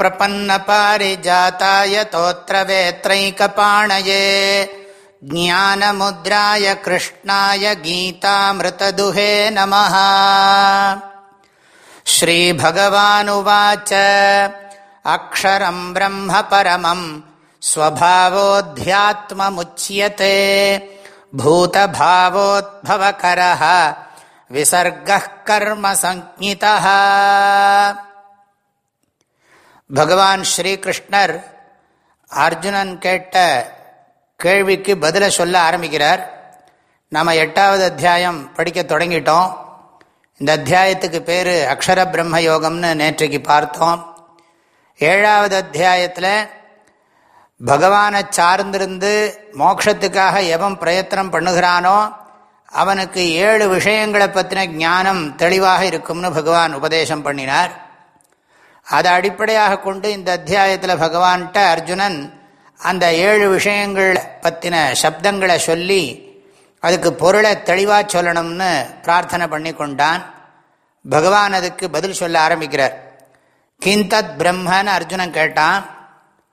प्रपन्नपारिजाताय तोत्रवेत्रैकपाणये ज्ञानमुद्राय कृष्णाय गीतामृतदुहे नमः। श्रीभगवानुवाच अक्षरम् ब्रह्म परमम् स्वभावोऽध्यात्ममुच्यते भूतभावोद्भवकरः विसर्गः कर्मसञ्ज्ञितः பகவான் ஸ்ரீகிருஷ்ணர் அர்ஜுனன் கேட்ட கேள்விக்கு பதிலை சொல்ல ஆரம்பிக்கிறார். நம்ம எட்டாவது அத்தியாயம் படிக்க தொடங்கிட்டோம். இந்த அத்தியாயத்துக்கு பேர் அக்ஷர பிரம்ம யோகம்னு நேற்றைக்கு பார்த்தோம். ஏழாவது அத்தியாயத்தில் பகவானை சார்ந்திருந்து மோட்சத்துக்காக எவன் பிரயத்தனம் பண்ணுகிறானோ அவனுக்கு ஏழு விஷயங்களை பற்றின ஞானம் தெளிவாக இருக்கும்னு பகவான் உபதேசம் பண்ணினார். அதை அடிப்படையாக கொண்டு இந்த அத்தியாயத்தில் பகவான்கிட்ட அர்ஜுனன் அந்த ஏழு விஷயங்கள் பற்றின சப்தங்களை சொல்லி அதுக்கு பொருளை தெளிவாக சொல்லணும்னு பிரார்த்தனை பண்ணி கொண்டான் பகவான் அதுக்கு பதில் சொல்ல ஆரம்பிக்கிறார். கிந்தத் பிரம்மன்னு அர்ஜுனன் கேட்டான்.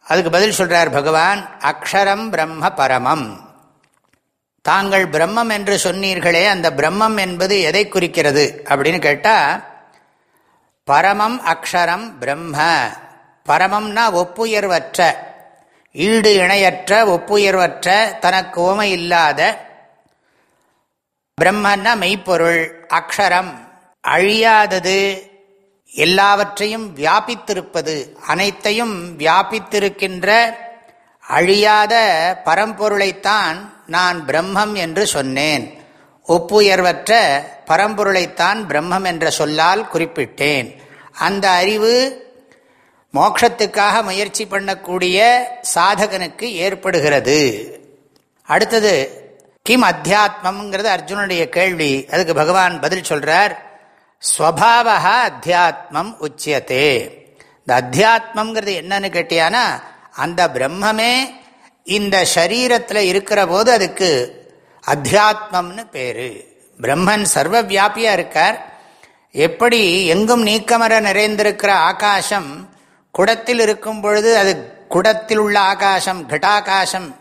அதுக்கு பதில் சொல்கிறார் பகவான் அக்ஷரம் பிரம்ம பரமம். தாங்கள் பிரம்மம் என்று சொன்னீர்களே அந்த பிரம்மம் என்பது எதை குறிக்கிறது? அப்படின்னு கேட்டால் பரமம் அக்ஷரம் பிரம்ம. பரமம்னா ஒப்புயர்வற்ற. ஈடு இணையற்ற ஒப்புயர்வற்ற தனக்கு ஓமை இல்லாத பிரம்மன்னா மெய்ப்பொருள் அக்ஷரம். அழியாதது எல்லாவற்றையும் வியாபித்திருப்பது அனைத்தையும் வியாபித்திருக்கின்ற அழியாத பரம்பொருளைத்தான் நான் பிரம்மம் என்று சொன்னேன். ஒப்புயர்வற்ற பரம்பொருளைத்தான் பிரம்மம் என்ற சொல்லால் குறிப்பிட்டேன். அந்த அறிவு மோட்சத்துக்காக முயற்சி பண்ணக்கூடிய சாதகனுக்கு ஏற்படுகிறது. அடுத்தது கிம் அத்தியாத்மங்கிறது அர்ஜுனுடைய கேள்வி. அதுக்கு பகவான் பதில் சொல்றார் ஸ்வபாவா அத்தியாத்மம் உச்சியத்தே இந்த அத்தியாத்மங்கிறது என்னன்னு கேட்டியானா அந்த பிரம்மமே இந்த சரீரத்தில் இருக்கிற போது அதுக்கு அத்தியாத்மம்னு பேரு. பிரம்மன் சர்வ வியாபியா இருக்கார். எப்படி எங்கும் நீக்கமர நிறைந்திருக்கிற ஆகாசம் குடத்தில் இருக்கும் பொழுது அது குடத்தில் உள்ள ஆகாசம் கட்டாகாசம்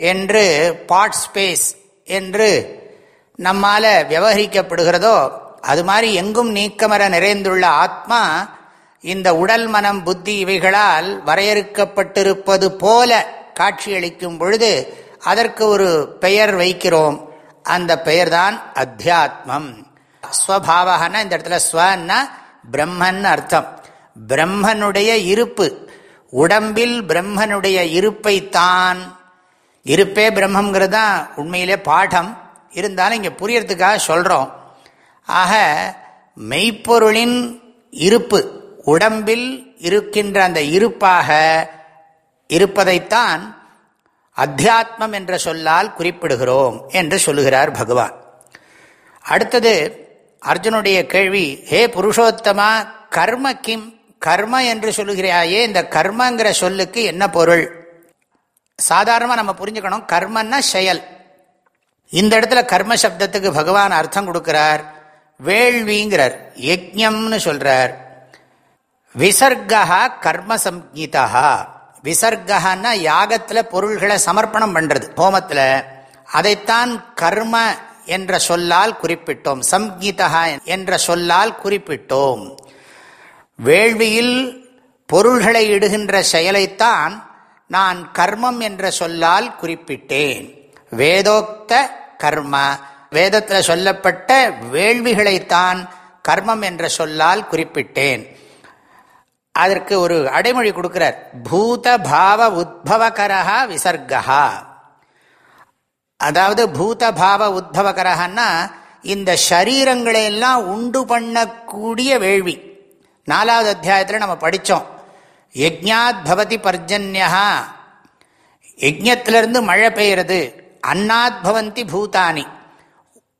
என்று பாட் ஸ்பேஸ் என்று நம்மால விவகரிக்கப்படுகிறதோ அது மாதிரி எங்கும் நீக்கமர நிறைந்துள்ள ஆத்மா இந்த உடல் மனம் புத்தி இவைகளால் வரையறுக்கப்பட்டிருப்பது போல காட்சியளிக்கும் பொழுது அதற்கு ஒரு பெயர் வைக்கிறோம். அந்த பெயர்தான் அத்தியாத்மம். ஸ்வபாவகன்னா இந்த இடத்துல ஸ்வன்னா பிரம்மன் அர்த்தம். பிரம்மனுடைய இருப்பு. உடம்பில் பிரம்மனுடைய இருப்பை தான் இருப்பே பிரம்மங்கிறது தான் உண்மையிலே பாடம். இருந்தாலும் இங்கே புரியறதுக்காக சொல்கிறோம் ஆக மெய்ப்பொருளின் இருப்பு உடம்பில் இருக்கின்ற அந்த இருப்பாக இருப்பதைத்தான் அத்தியாத்மம் என்ற சொல்லால் குறிப்பிடுகிறோம் என்று சொல்லுகிறார் பகவான். அடுத்தது அர்ஜுனுடைய கேள்வி ஹே புருஷோத்தமா கர்ம கிம் கர்ம என்று சொல்லுகிறாயே இந்த கர்மங்கிற சொல்லுக்கு என்ன பொருள்? சாதாரணமாக நம்ம புரிஞ்சுக்கணும் கர்மன்னா செயல். இந்த இடத்துல கர்ம சப்தத்துக்கு பகவான் அர்த்தம் கொடுக்கிறார். வேள்விங்கிறார் யஜ்யம்னு சொல்றார். விசர்கா கர்ம சம்ஹிதா விசர்க்கன்னா யாகத்தில் பொருள்களை சமர்ப்பணம் பண்ணுறது ஹோமத்தில் அதைத்தான் கர்ம என்ற சொல்லால் குறிப்பிட்டோம். சம்கீதா என்ற சொல்லால் குறிப்பிட்டோம். வேள்வியில் பொருள்களை இடுகின்ற செயலைத்தான் நான் கர்மம் என்ற சொல்லால் குறிப்பிட்டேன். வேதோக்த கர்ம. வேதத்தில் சொல்லப்பட்ட வேள்விகளைத்தான் கர்மம் என்ற சொல்லால் குறிப்பிட்டேன். அதற்கு ஒரு அடைமொழி கொடுக்கிறார். பூத பாவ உத்பவகரா விசர்கா அதாவது பூத பாவ உத்பவகரகன்னா இந்த சரீரங்களையெல்லாம் உண்டு பண்ணக்கூடிய வேள்வி. நாலாவது அத்தியாயத்தில் நம்ம படித்தோம் யஜ்ஞாத் பவதி பர்ஜன்யா யஜ்யத்திலிருந்து மழை பெய்கிறது அன்னாத் பவந்தி பூதானி.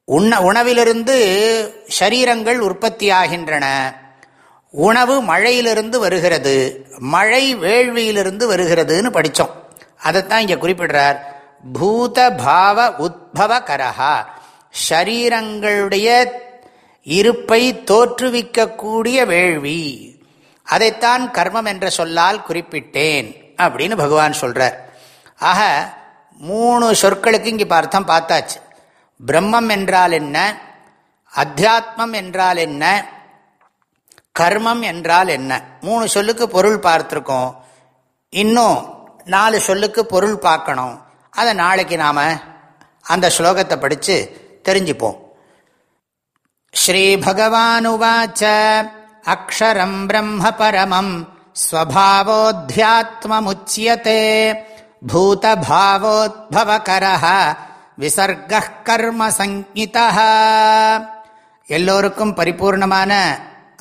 உண்ண உணவிலிருந்து சரீரங்கள் உற்பத்தி ஆகின்றன உணவு மழையிலிருந்து வருகிறது மழை வேள்வியிலிருந்து வருகிறதுன்னு படித்தோம் அதைத்தான் இங்கே குறிப்பிடுறார். பூத பாவ உத்பவ கரஹா. ஷரீரங்களுடைய இருப்பை தோற்றுவிக்கக்கூடிய வேள்வி. அதைத்தான் கர்மம் என்ற சொல்லால் குறிப்பிட்டேன் அப்படின்னு பகவான் சொல்கிறார் ஆக மூணு சொற்களுக்கு இங்கே இப்போ பார்த்தாச்சு. பிரம்மம் என்றால் என்ன? அத்தியாத்மம் என்றால் என்ன? கர்மம் என்றால் என்ன? மூணு சொல்லுக்கு பொருள் பார்த்துருக்கோம். இன்னும் நாலு சொல்லுக்கு பொருள் பார்க்கணும். அதை நாளைக்கு நாம் அந்த ஸ்லோகத்தை படித்து தெரிஞ்சுப்போம். ஸ்ரீ பகவானுவாச்ச அக்ஷரம் பிரம்ம பரமம் ஸ்வபாவோத்யாத்மமுச்சியதே பூதபாவோத்பவகர விசர்க கர்ம சங்கிதா எல்லோருக்கும் பரிபூர்ணமான